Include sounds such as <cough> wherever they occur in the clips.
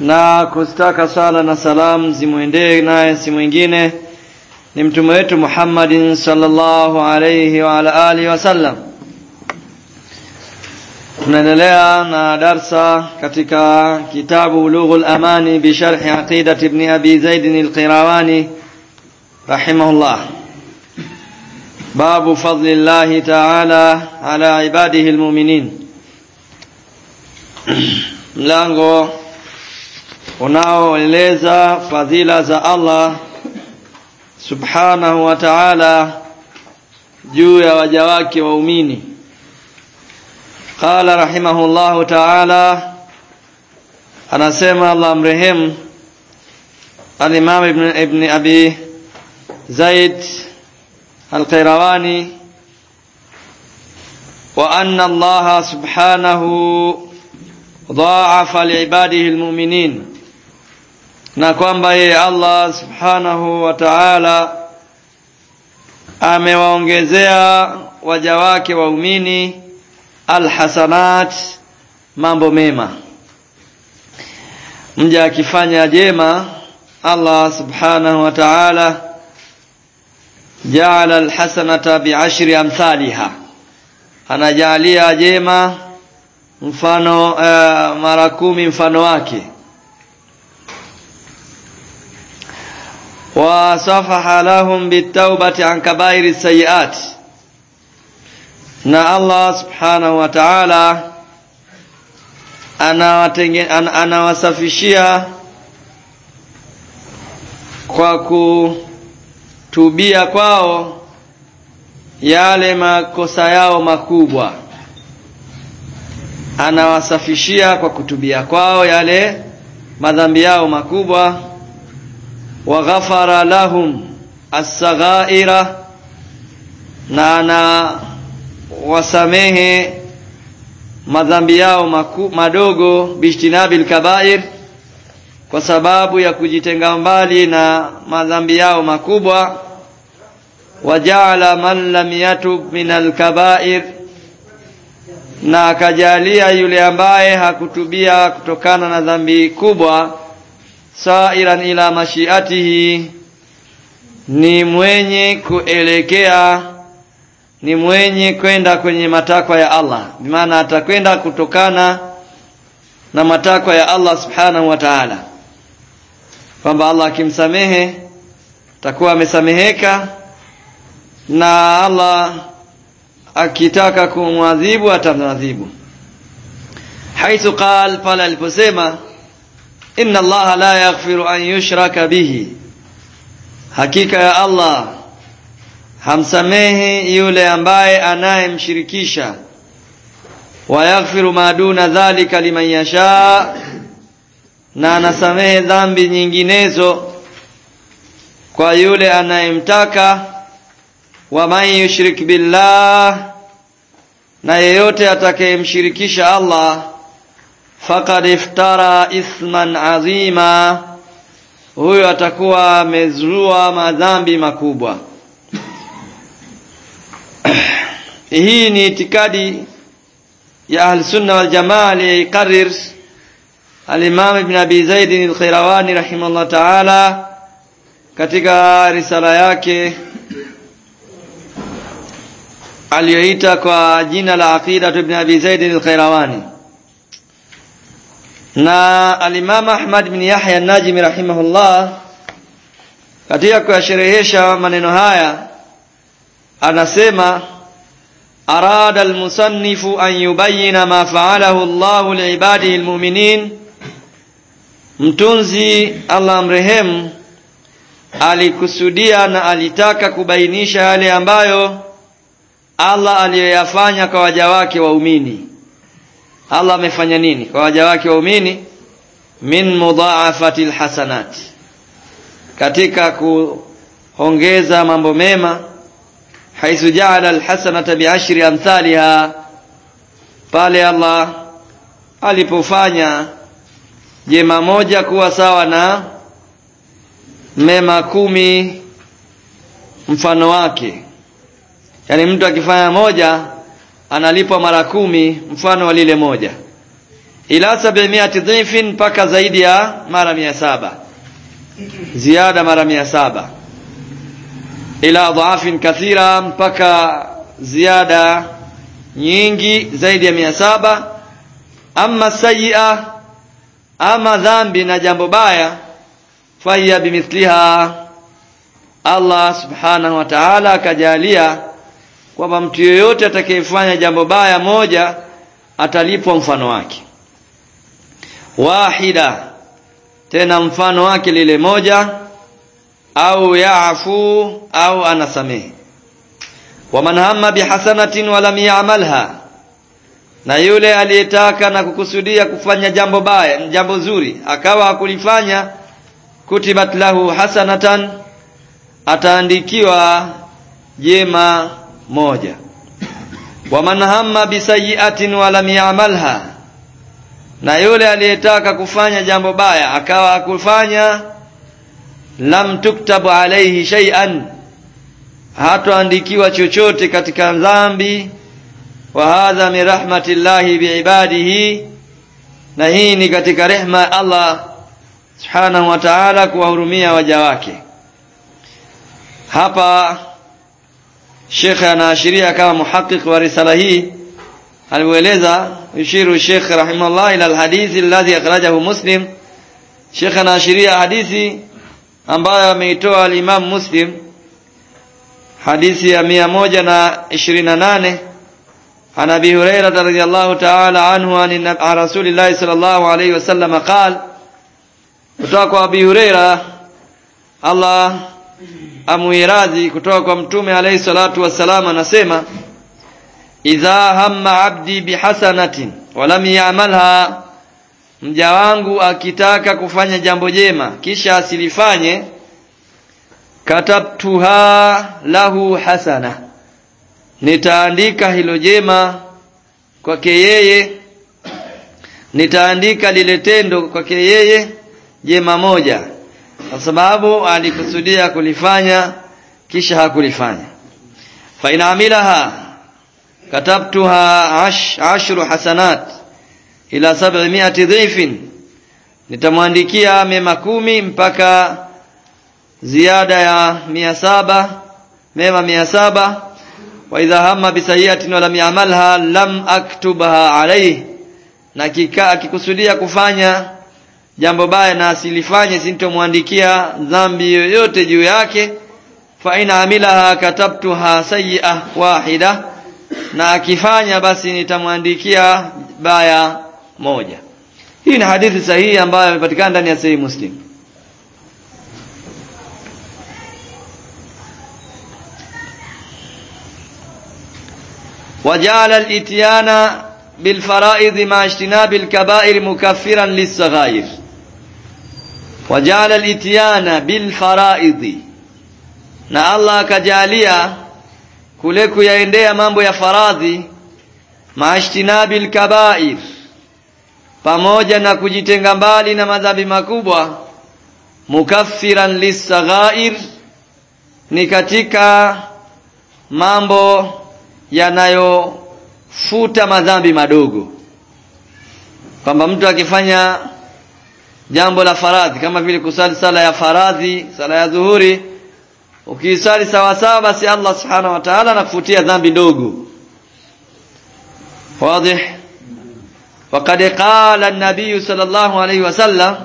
na kustaka sala na salamu zimwendee naye si mwingine ni mtume wetu Muhammadin sallallahu alayhi wa ala alihi wasallam. Tunaendelea na darsa katika kitabu Ulughul Amani bi sharhi aqidat ibn Abi Zaid al-Qirawani rahimahullah. Babu fadli Allah ta'ala ala ibadihi al-mu'minin. <clears throat> Mlango unaoeleza fadhila za Allah subhanahu wa ta'ala juu ya waja wake waumini qala rahimahullahu ta'ala anasema Allah mrehemu al-Imam ibn, ibn Abi Zaid القيرواني وأن الله سبحانه ضاعف لعباده المؤمنين na kwamba yeye Allah subhanahu wa ta'ala amewaongezea waja wake waumini alhasanat mambo mema. Mja akifanya jema Allah subhanahu wa ta'ala jaala alhasanata bi'ashri amthaliha. Anajalia jema mfano uh, mara kumi mfano wake wa safaha lahum bitawbati an kabairi sayiat na Allah subhanahu wa ta'ala anawasafishia kwa kutubia kwao yale makosa yao makubwa. Anawasafishia kwa kutubia kwao yale madhambi yao makubwa ghafara lahum as-saghaira na ana wasamehe madhambi yao maku, madogo bijtinabil kabair kwa sababu ya kujitenga mbali na madhambi yao makubwa. Wajaala man lam yatub min alkabair na akajalia yule ambaye hakutubia kutokana na dhambi kubwa sairan ila mashiatihi ni mwenye kuelekea ni mwenye kwenda kwenye matakwa ya Allah. Maana atakwenda kutokana na matakwa ya Allah subhanahu wa ta'ala. Kwamba Allah akimsamehe atakuwa amesameheka na Allah akitaka kumwadhibu atamwadhibu. Haithu qal pale aliposema inna Allah la yaghfiru an yushraka bihi. Hakika ya Allah hamsamehi yule ambaye anayemshirikisha. Wa yaghfiru ma duna dhalika liman yasha na anasamehe dhambi nyinginezo kwa yule anayemtaka. Wa man yushrik billah na yeyote atakayemshirikisha Allah faqad iftara ithman azima. Huyo atakuwa amezua madhambi makubwa. <clears throat> Hii ni itikadi ya ahlusunna waljamaa aliyeikarir Al-Imam Ibn Abi Zaid al-Khairawani rahimahullah ta'ala katika risala yake aliyoita kwa jina la Aqida Ibn Abi Zaid al-Khairawani na alimam Ahmad bin Yahya an-Najmi rahimahullah katika kuyasherehesha maneno haya anasema arada almusannifu an yubayyana ma fa'alahu Allahu li'ibadihi al-mu'minin. Mtunzi Allah mrehemu alikusudia na alitaka kubainisha yale ambayo Allah aliyoyafanya kwa waja wake waumini Allah amefanya nini? Kwa waja wake waumini min mudhaafati alhasanat katika kuongeza mambo mema haithu ja'ala alhasanata bi'ashri amthaliha pale Allah alipofanya jema moja kuwa sawa na mema kumi mfano wake. Yani mtu akifanya moja analipwa mara kumi mfano wa lile moja. Ila sabimiati dhifin mpaka zaidi ya mara mia saba. Ziada mara mia saba. Ila dhaafin kathira mpaka ziada nyingi zaidi ya mia saba. Ama sayia ama dhambi na jambo baya fahiya bimithliha. Allah subhanahu wa ta'ala akajalia kwamba mtu yeyote atakayefanya jambo baya moja atalipwa mfano wake. Wahida tena mfano wake lile moja au yaafu au anasamehe. Waman hamma bihasanatin walam ya'malha na yule aliyetaka na kukusudia kufanya jambo baya jambo zuri akawa hakulifanya kutibat lahu hasanatan ataandikiwa jema moja. Waman hamma bisayiatin wa lam ya'malha. Na yule aliyetaka kufanya jambo baya akawa akufanya lam tuktabu alayhi shay'an. Hatoandikiwa chochote katika dhambi. Wa hadha min rahmatillahi biibadihi na hii ni katika rehma ya Allah subhanahu wa ta'ala kuwahurumia waja wake. Hapa Sheikh anaashiria kama muhaqiq wa risala hii alivyoeleza yushiru Sheikh rahimahullah ila alhadithi alladhi akhrajahu Muslim Sheikh anaashiria hadithi ambayo ameitoa al-Imam Muslim hadithi ya 128 عن ابي هريره رضي الله تعالى عنه عن رسول الله صلى الله عليه وسلم قال kutoka kwa abi huraira Allah amuiradhi kutoka kwa mtume alayhi salatu wassalam anasema idha hamma abdi bihasanatin walam ya'malha mja wangu akitaka kufanya jambo jema kisha asilifanye katabtuha lahu hasana nitaandika hilo jema kwake yeye nitaandika lile tendo kwake yeye jema moja kwa sababu alikusudia kulifanya kisha hakulifanya. Fa inaamilaha katabtuha ash, ashru hasanat ila 700 dhifin nitamwandikia mema kumi mpaka ziada ya mia saba mema mia saba. Wa idha hamma bisayiatin walam yamalha lam aktubha alayhi na kika akikusudia kufanya jambo baya na asilifanye sintomwandikia dhambi yoyote juu yake fa ina amilaha katabtuha sayyi'ah wahida na akifanya basi nitamwandikia baya moja hii ni hadithi sahihi ambayo imepatikana ndani ya sahihi muslim وجعل الاتيان بالفرائض مع اجتناب الكبائر مكفرا للصغائر wajala litiana bil faraidhi na Allah akajalia kule kuyaendea mambo ya faradhi maashtinabil kabair. Pamoja na kujitenga mbali na madhambi makubwa mukaffiran lisaghair ni katika mambo yanayofuta madhambi madogo. Kwamba mtu akifanya jambo la faradhi kama vile kusali sala ya faradhi sala ya dhuhuri ukiisali sawa sawa basi Allah subhanahu wa ta'ala anakufutia dhambi ndogo wazi وقد قال النبي صلى الله عليه وسلم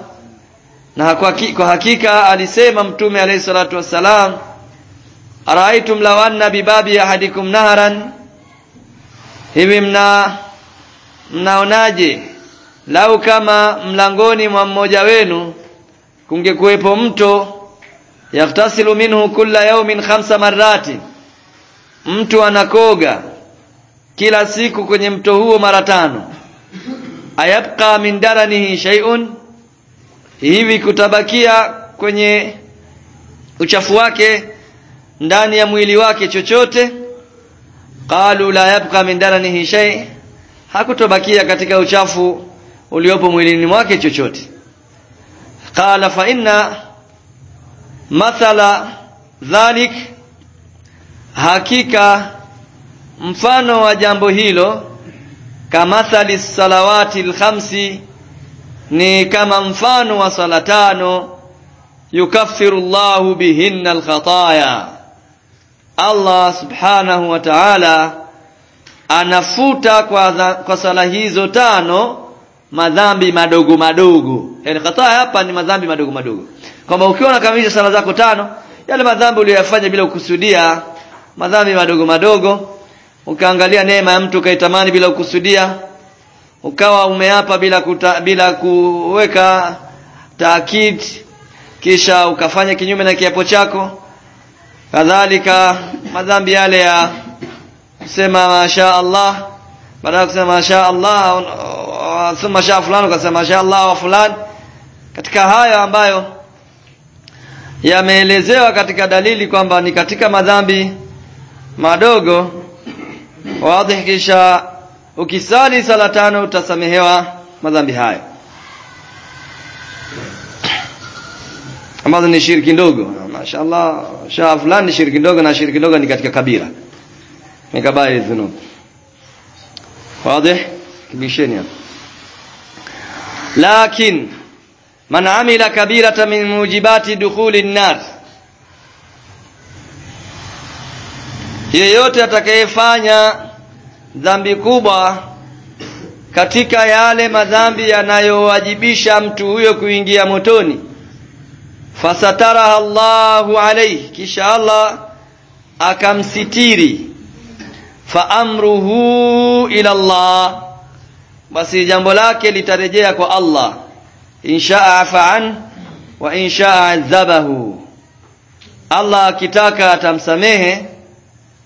na kwa hakika alisema mtume alayhi salatu wassalam araitum law anna bibabi ahadikum naharan hivi mna mnaonaje Lau kama mlangoni mwa mmoja wenu kungekuwepo mto yaftasilu minhu kulla yaumin khamsa marati mtu anakoga kila siku kwenye mto huo mara tano. Ayabqa min daranihi shay'un hivi kutabakia kwenye uchafu wake ndani ya mwili wake chochote? Qalu la yabqa min daranihi shay hakutobakia katika uchafu uliopo mwilini mwake chochote. Qala fa inna mathala dhalik hakika mfano wa jambo hilo kamathali salawati alkhamsi ni kama mfano wa sala tano yukaffiru Allahu bihinna alkhataya Allah subhanahu wa ta'ala anafuta kwa, kwa sala hizo tano madhambi madogo madogo. Yani khataa hapa ni madhambi madogo madogo. Kwamba ukiwa unakamilisha sala zako tano yale madhambi uliyofanya bila kukusudia madhambi madogo madogo ukaangalia neema ya mtu ukaitamani bila kukusudia ukawa umeapa bila kuta, bila kuweka taakid kisha ukafanya kinyume na kiapo chako. Kadhalika madhambi yale ya kusema masha Allah baada ya kusema masha Allah thumma sha fulani ukasema shaa Allah wa fulani. Katika hayo ambayo yameelezewa katika dalili kwamba ni katika madhambi madogo wazi kisha ukisali sala tano utasamehewa madhambi hayo. Ambazo ni shirki ndogo. Mashaallah shaa fulani shirki ndogo na shirki ndogo ni katika kabira ni kabairi dhunub wazi? Kibisheni hapo lakin man amila kabirata min mujibati dukhuli an-nar yeyote atakayefanya dhambi kubwa katika yale madhambi yanayowajibisha mtu huyo kuingia motoni fasataraha Allahu alayhi kisha Allah akamsitiri fa amruhu ila Allah basi jambo lake litarejea kwa Allah. Inshaa afaan wa inshaa adhabahu Allah akitaka atamsamehe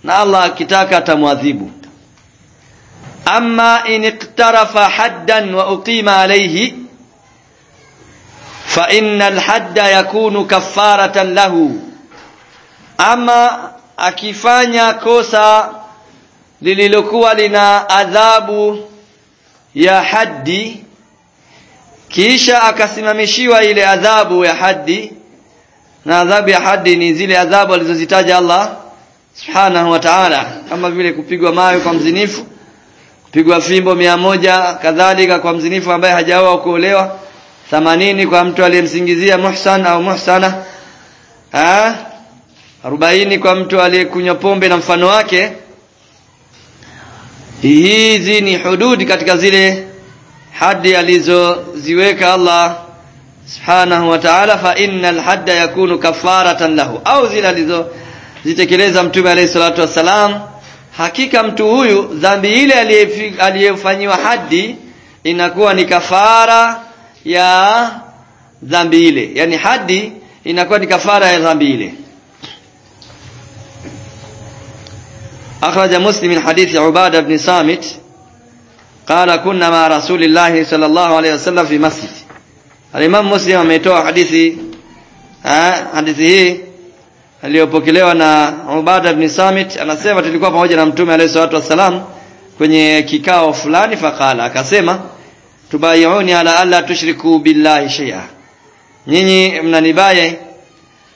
na Allah akitaka atamwadhibu. Amma in iqtarafa haddan wa uqima alayhi fa innal hadda yakunu kaffaratan lahu. Ama akifanya kosa lililokuwa lina adhabu ya haddi kisha akasimamishiwa ile adhabu ya haddi. Na adhabu ya haddi ni zile adhabu alizozitaja Allah subhanahu wa ta'ala kama vile kupigwa mawe kwa mzinifu kupigwa fimbo mia moja kadhalika kwa mzinifu ambaye hajaoa kuolewa 80 kwa mtu aliyemsingizia muhsan au muhsana 40 kwa mtu aliyekunywa pombe na mfano wake hizi ni hududi katika zile hadi alizoziweka Allah subhanahu wa ta'ala fa innal hadda yakunu kafaratan lahu. Au zile alizozitekeleza mtume alayhi salatu wassalam hakika mtu huyu dhambi ile aliyefanyiwa hadi inakuwa ni kafara ya dhambi ile. Yani hadi inakuwa ni kafara ya dhambi ile أخرج مسلم من حديث عبادة بن صامت قال كنا مع رسول الله صلى الله عليه وسلم في مسجد الإمام مسلم ametoa hadithi hadithi hii aliyopokelewa na Ubada ibn Samit anasema tulikuwa pamoja na Mtume alayhi salatu wasalam kwenye kikao fulani fakala akasema tubayuni ala alla tushriku billahi shay'a nyinyi mnanibaye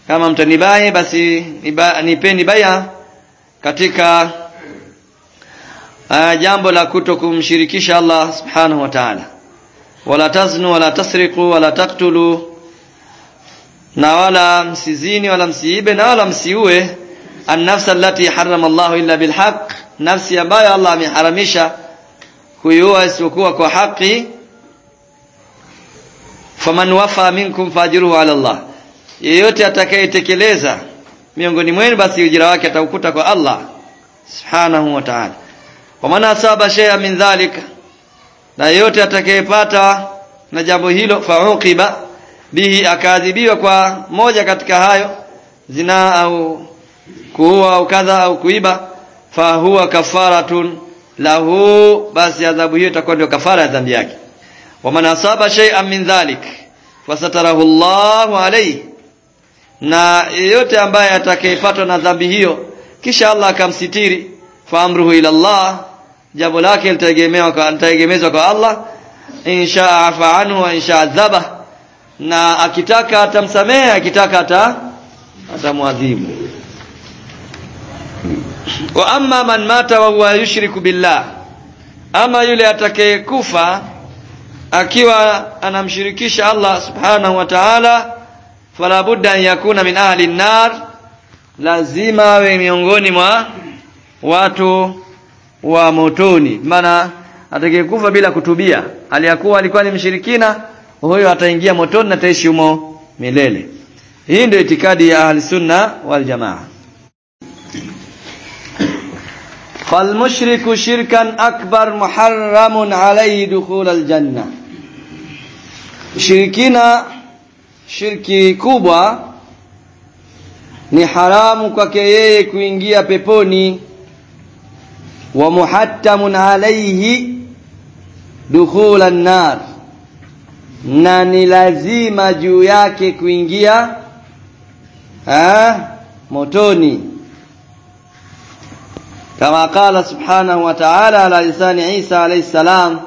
kama mtanibaye basi niba, nipeni baya katika uh, jambo la kuto kumshirikisha Allah subhanahu wa ta'ala. Wala taznu wala tasriqu wala taqtulu na wala msizini wala msiibe na wala msiue an-nafsa allati harrama Allah illa bil haqq nafsi ambayo Allah ameharamisha kuiua isipokuwa kwa haki. Faman wafa minkum fajiruhu ala Allah. Yeyote atakayetekeleza miongoni mwenu basi ujira wake ataukuta kwa Allah subhanahu wa ta'ala. Wa man asaba shay'an min dhalika na yote atakayepata na jambo hilo fauqiba bihi akaadhibiwa kwa moja katika hayo zina au kuua au kadha au kuiba fa huwa kafaratun lahu basi adhabu hiyo itakuwa ndio kafara ya dhambi yake. Wa man asaba shay'an min dhalik fasatarahu Allahu alayhi na yeyote ambaye atakayepatwa na dhambi hiyo kisha Allah akamsitiri fa amruhu ila Allah jambo lake litategemewa kwa litategemezwa kwa Allah insha afa anhu wa insha adhaba na akitaka atamsamehe akitaka ata atamwadhibu. Wa amma man mata wa huwa yushriku billah ama yule atakayekufa akiwa anamshirikisha Allah subhanahu wa ta'ala fala budda an yakuna min ahli nar lazima awe miongoni mwa watu wa motoni maana atakayekufa bila kutubia aliyakuwa alikuwa ni mshirikina huyo ataingia motoni na ataishi humo milele hii ndio itikadi ya ahli sunna wal jamaa فالمشرك شركا أكبر محرم عليه دخول الجنة shirikina shirki kubwa ni haramu kwake yeye kuingia peponi wa muhattamun alayhi dukhula nar na ni lazima juu yake kuingia ha? motoni kama qala subhanahu wa ta'ala ala lisani Isa alayhi salam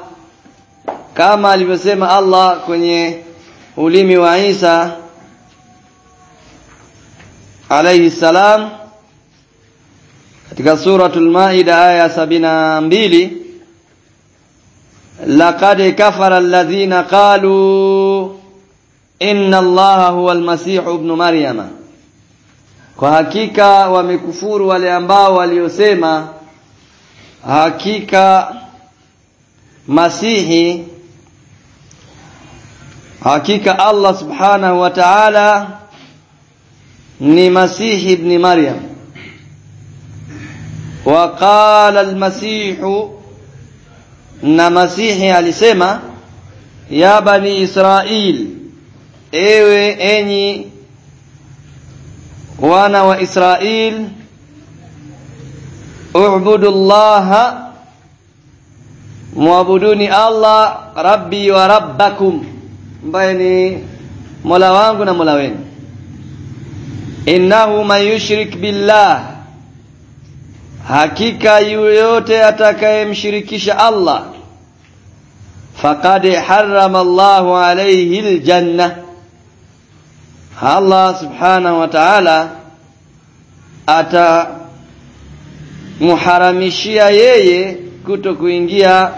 kama alivyosema Allah kwenye ulimi wa Isa alayhi salam katika suratul maida aya sabina mbili. Laqad kafara alladhina qalu inna allaha huwa almasih ibn maryama. Kwa hakika wamekufuru wale ambao waliosema hakika masihi hakika Allah subhanahu wa ta'ala ni masihi ibn maryam وقال المسيح na masihi alisema ya bani israil ewe enyi wana wa israil ubudu llaha muabuduni allah rabbi wa rabbakum ambaye ni mola wangu na mola wenu. Innahu man yushrik billah hakika yoyote atakayemshirikisha Allah faqad harrama Allahu alayhi aljanna Allah subhanahu wa ta'ala atamuharamishia yeye kuto kuingia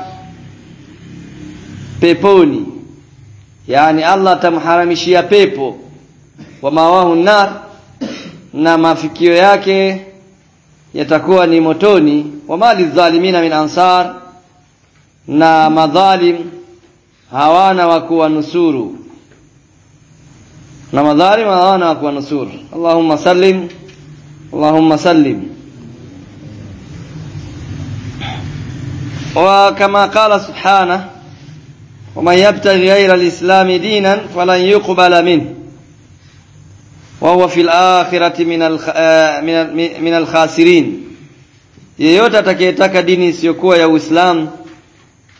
peponi yani Allah atamharamishia pepo wa mawahu nar na mafikio yake yatakuwa ni motoni wa mali dhalimina min ansar na madhalim hawana wa kuwanusuru na madhalim hawana wa kuwanusuru Allahumma sallim Allahumma sallim وكما قال سبحانه ومن يبتغي غير الإسلام دينا فلن يقبل منه وهو في الآخرة من من الخاسرين yeyote atakayetaka dini isiyokuwa ya Uislamu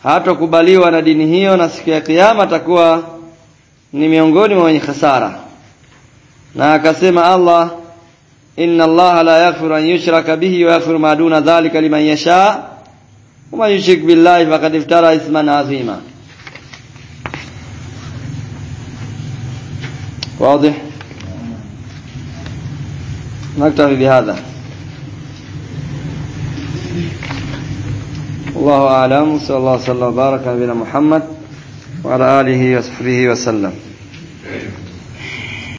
hatokubaliwa na dini hiyo na siku ya kiyama atakuwa ni miongoni mwa wenye hasara na akasema Allah inna Allah la yaghfiru an yushraka bihi wa yaghfiru ma duna dhalika liman yasha wa man yushrik billahi faqad iftara isman azima واضح؟ نكتفي بهذا. الله أعلم. صلى الله وسلم وبارك على نبينا محمد وعلى آله وصحبه وسلم.